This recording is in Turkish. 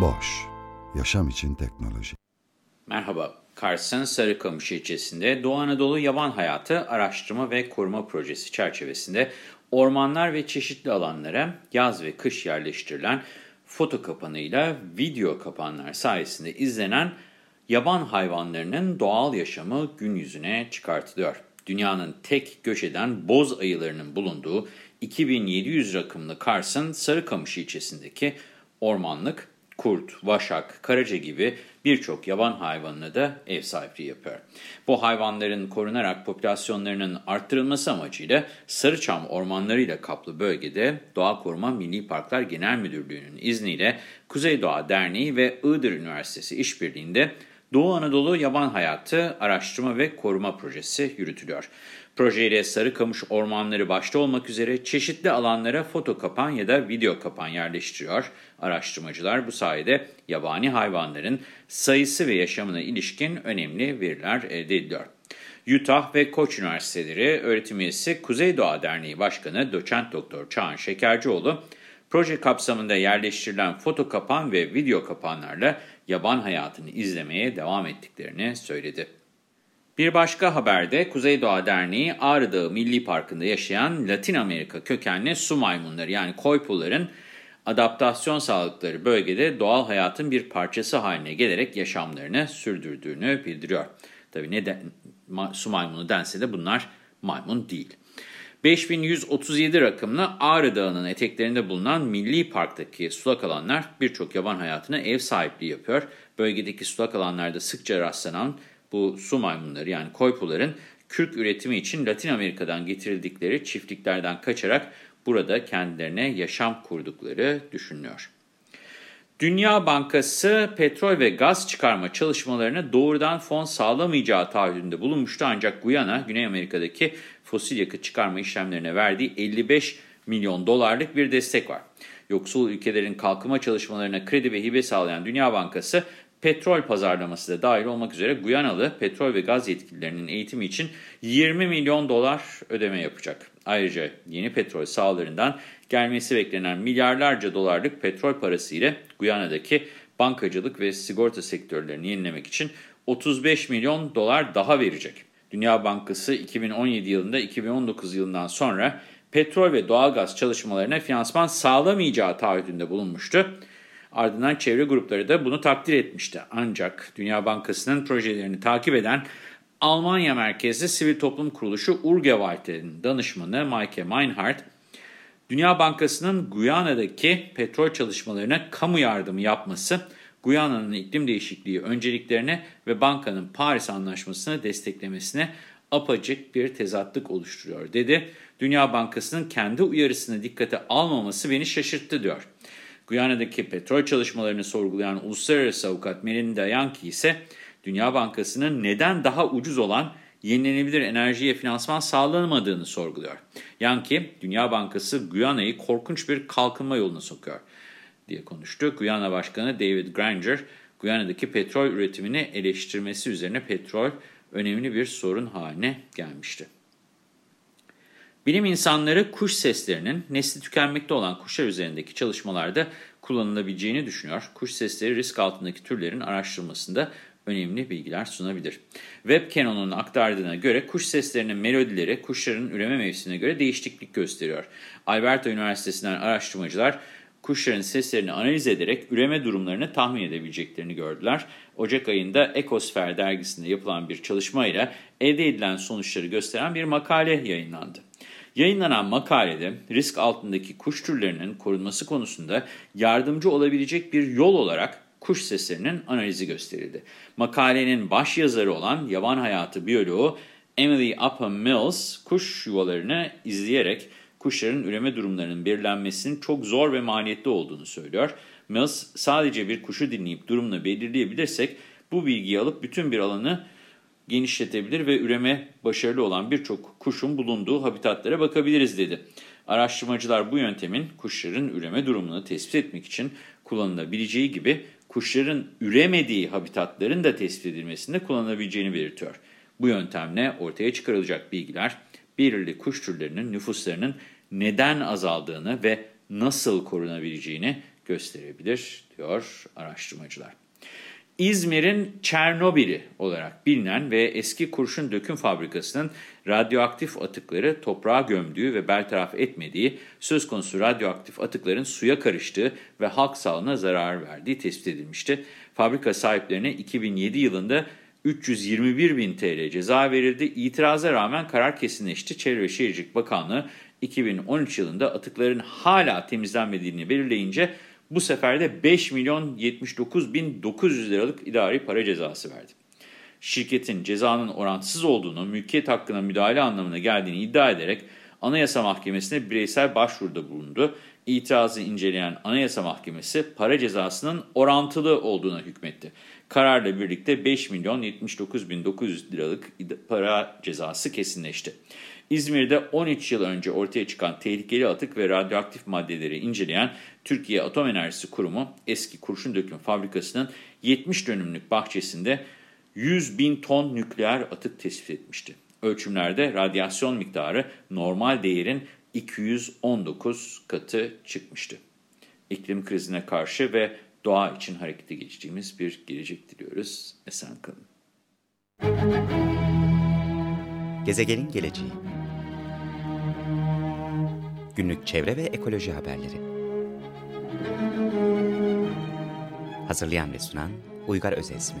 Boş, yaşam için teknoloji. Merhaba, Kars'ın Sarıkamış ilçesinde Doğu Anadolu Yaban Hayatı Araştırma ve Koruma Projesi çerçevesinde ormanlar ve çeşitli alanlara yaz ve kış yerleştirilen foto kapanıyla video kapanlar sayesinde izlenen yaban hayvanlarının doğal yaşamı gün yüzüne çıkartılıyor. Dünyanın tek göç eden boz ayılarının bulunduğu 2700 rakımlı Kars'ın Sarıkamış ilçesindeki ormanlık kurt, vaşak, karaca gibi birçok yaban hayvanına da ev sahipliği yapıyor. Bu hayvanların korunarak popülasyonlarının arttırılması amacıyla Sarıçam ormanlarıyla kaplı bölgede Doğa Koruma Milli Parklar Genel Müdürlüğü'nün izniyle Kuzey Doğa Derneği ve Iğdır Üniversitesi işbirliğinde Doğu Anadolu Yaban Hayatı Araştırma ve Koruma Projesi yürütülüyor. Projeyle Sarıkamış ormanları başta olmak üzere çeşitli alanlara foto kapan ya da video kapan yerleştiriyor. Araştırmacılar bu sayede yabani hayvanların sayısı ve yaşamına ilişkin önemli veriler elde ediyor. Utah ve Koç Üniversiteleri öğretim üyesi Kuzey Doğa Derneği Başkanı Doçent Doktor Çağan Şekercioğlu, proje kapsamında yerleştirilen foto kapan ve video kapanlarla yaban hayatını izlemeye devam ettiklerini söyledi. Bir başka haberde Kuzey Doğa Derneği Ağrı Dağı Milli Parkı'nda yaşayan Latin Amerika kökenli su maymunları yani koypuların adaptasyon sağladıkları bölgede doğal hayatın bir parçası haline gelerek yaşamlarını sürdürdüğünü bildiriyor. Tabii ne de, ma, su maymunu dense de bunlar maymun değil. 5137 rakımlı Ağrı Dağı'nın eteklerinde bulunan Milli Park'taki sulak alanlar birçok yaban hayatına ev sahipliği yapıyor. Bölgedeki sulak alanlarda sıkça rastlanan bu su maymunları yani koypuların kürk üretimi için Latin Amerika'dan getirildikleri çiftliklerden kaçarak burada kendilerine yaşam kurdukları düşünülüyor. Dünya Bankası petrol ve gaz çıkarma çalışmalarına doğrudan fon sağlamayacağı taahhüdünde bulunmuştu ancak Guyana, Güney Amerika'daki fosil yakıt çıkarma işlemlerine verdiği 55 milyon dolarlık bir destek var. Yoksul ülkelerin kalkınma çalışmalarına kredi ve hibe sağlayan Dünya Bankası, petrol pazarlaması da dahil olmak üzere Guyanalı petrol ve gaz yetkililerinin eğitimi için 20 milyon dolar ödeme yapacak. Ayrıca yeni petrol sahalarından gelmesi beklenen milyarlarca dolarlık petrol parası ile Guyana'daki bankacılık ve sigorta sektörlerini yenilemek için 35 milyon dolar daha verecek. Dünya Bankası 2017 yılında 2019 yılından sonra petrol ve doğalgaz çalışmalarına finansman sağlamayacağı taahhüdünde bulunmuştu. Ardından çevre grupları da bunu takdir etmişti. Ancak Dünya Bankası'nın projelerini takip eden Almanya merkezli sivil toplum kuruluşu Urgewald'in danışmanı Maike Meinhardt, Dünya Bankası'nın Guyana'daki petrol çalışmalarına kamu yardımı yapması, Guyana'nın iklim değişikliği önceliklerine ve bankanın Paris Anlaşması'nı desteklemesine apacık bir tezatlık oluşturuyor dedi. Dünya Bankası'nın kendi uyarısını dikkate almaması beni şaşırttı diyor. Guyana'daki petrol çalışmalarını sorgulayan uluslararası avukat Melinda Yankee ise Dünya Bankası'nın neden daha ucuz olan yenilenebilir enerjiye finansman sağlanamadığını sorguluyor. Yankee, Dünya Bankası Guyana'yı korkunç bir kalkınma yoluna sokuyor diye konuştu. Guyana Başkanı David Granger, Guyana'daki petrol üretimini eleştirmesi üzerine petrol önemli bir sorun haline gelmişti. Bilim insanları kuş seslerinin nesli tükenmekte olan kuşlar üzerindeki çalışmalarda kullanılabileceğini düşünüyor. Kuş sesleri risk altındaki türlerin araştırılmasında önemli bilgiler sunabilir. Web Canon'un aktardığına göre kuş seslerinin melodileri kuşların üreme mevsimine göre değişiklik gösteriyor. Alberta Üniversitesi'nden araştırmacılar kuşların seslerini analiz ederek üreme durumlarını tahmin edebileceklerini gördüler. Ocak ayında Ekosfer dergisinde yapılan bir çalışmayla elde edilen sonuçları gösteren bir makale yayınlandı. Yayınlanan makalede risk altındaki kuş türlerinin korunması konusunda yardımcı olabilecek bir yol olarak kuş seslerinin analizi gösterildi. Makalenin baş yazarı olan yaban hayatı biyoloğu Emily Upham Mills kuş yuvalarını izleyerek kuşların üreme durumlarının belirlenmesinin çok zor ve maliyetli olduğunu söylüyor. Mills sadece bir kuşu dinleyip durumunu belirleyebilirsek bu bilgiyi alıp bütün bir alanı genişletebilir ve üreme başarılı olan birçok kuşun bulunduğu habitatlara bakabiliriz dedi. Araştırmacılar bu yöntemin kuşların üreme durumunu tespit etmek için kullanılabileceği gibi kuşların üremediği habitatların da tespit edilmesinde kullanılabileceğini belirtiyor. Bu yöntemle ortaya çıkarılacak bilgiler belirli kuş türlerinin nüfuslarının neden azaldığını ve nasıl korunabileceğini gösterebilir diyor araştırmacılar. İzmir'in Çernobil'i olarak bilinen ve eski kurşun döküm fabrikasının radyoaktif atıkları toprağa gömdüğü ve bertaraf etmediği, söz konusu radyoaktif atıkların suya karıştığı ve halk sağlığına zarar verdiği tespit edilmişti. Fabrika sahiplerine 2007 yılında 321 bin TL ceza verildi. İtiraza rağmen karar kesinleşti. Çevre ve Şehircilik Bakanlığı 2013 yılında atıkların hala temizlenmediğini belirleyince bu sefer de 5 milyon 79 bin 900 liralık idari para cezası verdi. Şirketin cezanın orantısız olduğunu, mülkiyet hakkına müdahale anlamına geldiğini iddia ederek Anayasa Mahkemesi'ne bireysel başvuruda bulundu. İtirazı inceleyen Anayasa Mahkemesi para cezasının orantılı olduğuna hükmetti. Kararla birlikte 5 milyon 79 bin 900 liralık para cezası kesinleşti. İzmir'de 13 yıl önce ortaya çıkan tehlikeli atık ve radyoaktif maddeleri inceleyen Türkiye Atom Enerjisi Kurumu eski kurşun döküm fabrikasının 70 dönümlük bahçesinde 100 bin ton nükleer atık tespit etmişti. Ölçümlerde radyasyon miktarı normal değerin 219 katı çıkmıştı. İklim krizine karşı ve doğa için harekete geçtiğimiz bir gelecek diliyoruz. Esen kalın. Gezegenin geleceği Günlük çevre ve ekoloji haberleri Hazırlayan ve sunan Uygar Özesmi